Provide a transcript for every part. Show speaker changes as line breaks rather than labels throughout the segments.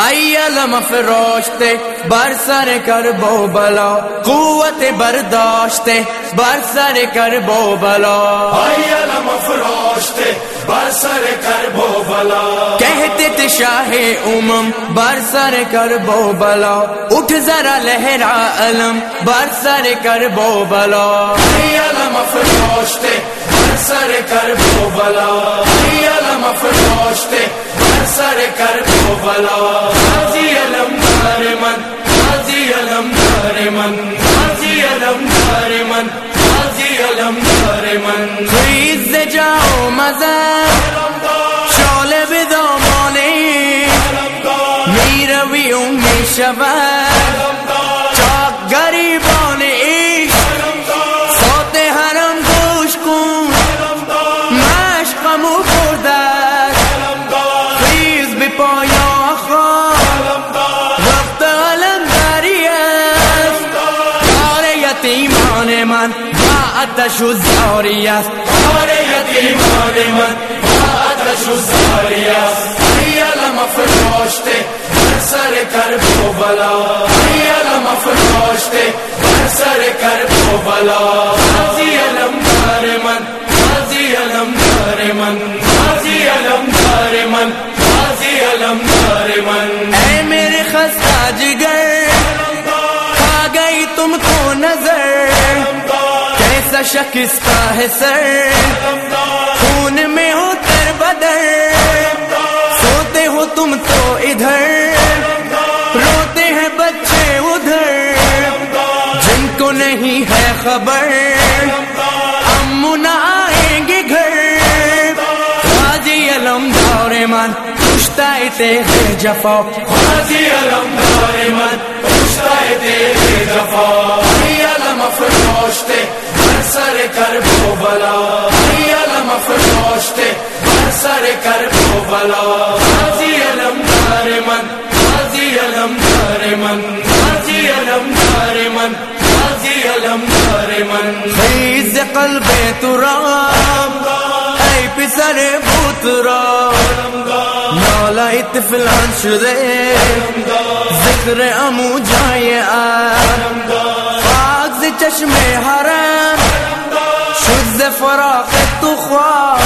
علم فروشتے بر سر کر بو بلا قوت برداشتے بر سر کر بو بلا۔
علم فروشتے بر سر کر بو بلا۔
کہتے تھے شاہ امم بر سر کر بو بلا۔ اٹھ ذرا لہرا علم بر سر کر بو بلا۔
علم فروشتے سر کر بو بلا علم فروشتے بر سر کر بو بلا۔ حاضی علم دار من حاضی علم دار من۔ حاضی علم دار من حاضی علم دار من۔
خیز جاؤ مزر شال بدامانی میروی امی شبر من با آتش و زاری است
کار یتیمان من با آتش و زاری است علم فروشته بر سر کر بو بلا علم فروشته بر سر کر بو بلا حاضی علم دار من حاضی علم دار من۔ حاضی علم دار من حاضی علم دار من۔
اے میرے خستہ جگر کیسا شکستہ ہے سر۔ خون میں ہو تر بدر۔ سوتے ہو تم تو ادھر۔ روتے ہیں بچے ادھر۔ جن کو نہیں ہے خبر۔ ہم نہ آئیں گے گھر۔ حاجی علم دور من پوچھتا تیرے جفا۔
حاضی علم دار من سر بلا علم فروشتے بر سر کر بلا۔ حاضی علم دار من حاضی علم دار من حاضی علم دار من حاضی علم دار من۔
خیز قلب ترام ای پسر بوترا۔ نالایت فلان شده ذکر امو جای آم فاغز چشم حرم شد ز فراق تو خواه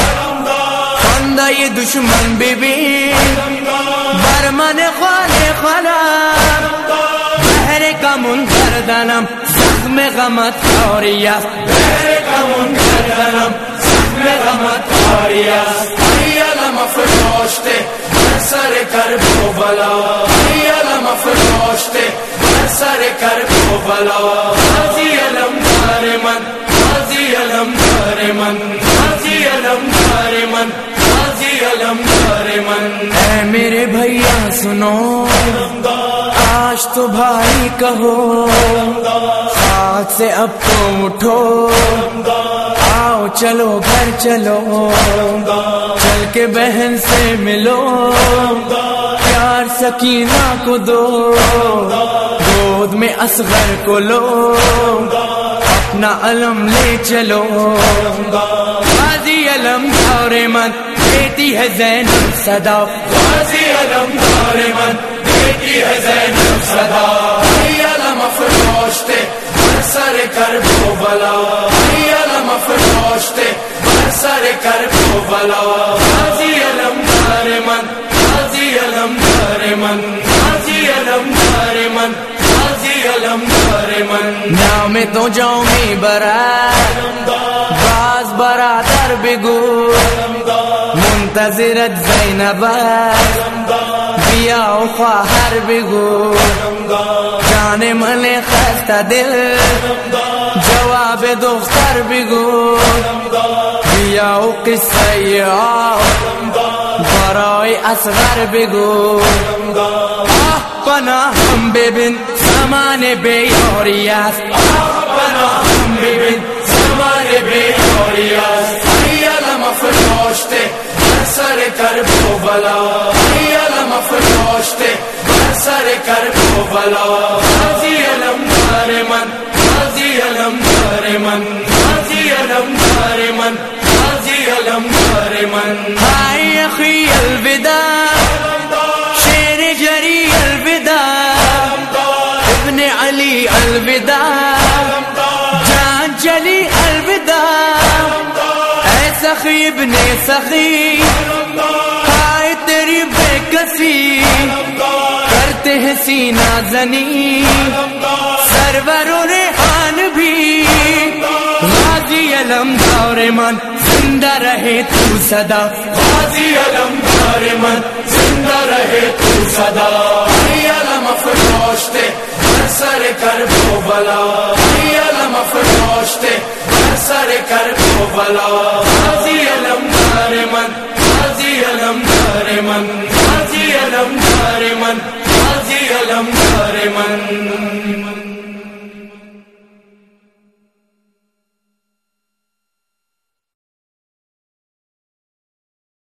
خنده دشمن ببین بر من خانه خانم بهر کمون کردنم زخم غمت کاری است
بہر کمون کردنم زخم غمت کاری است علم فروشتے سر کر بو بلا علم فروشتے بر سر کر بو بلا حاضی علم دار من حاضی علم دار من، حاضی علم من، حاضی علم من۔
اے میرے بھیا، سنو۔ آج تو بھائی کہو۔ ہاتھ سے اب تو اٹھو۔ آؤ چلو، گھر چلو۔ چل کے بہن سے ملو۔ پیار سکینہ کو دو۔ گود میں اصغر کو لو۔ اپنا علم لے چلو۔ حاضی علم اور من دیتی ہے زینب صدا۔
حاضی علم دار من دیتی ہے زینب صدا۔ علم فروشتے بر سر کر بو بلا۔ علم فروشتے سر کر بو بلا۔ من
نام تو جاؤں میں برات باز برادر بگو منتظرت زینب۔ بیا و خواهر بگو جان من خسته دل۔ جواب دختر بگو بیا و قصه برای اصغر بگو آه پناهم ببین۔ زمان بیاری است.
پناهم ببین زمان بیداری است علم فروشته بر سر کر بو بلا علم فروشته بر سر کر بو بلا حاضی علم دار من حاضی علم دار من حاضی علم دار من حاضی علم دار من
های اخی الوداع، شیر جری الوداع. جان چلی الوداع. اے سخی ابن سخی. آئے تیری بے کسی. کرتے ہیں سینا زنی. سرور نے آن بھی. غازی علم دور من. زندہ رہے تو صدا.
غازی علم دور من. زندہ رہے تو صدا. علم سر کر بو بلا ای علم افروشتے سر کر بو بلا۔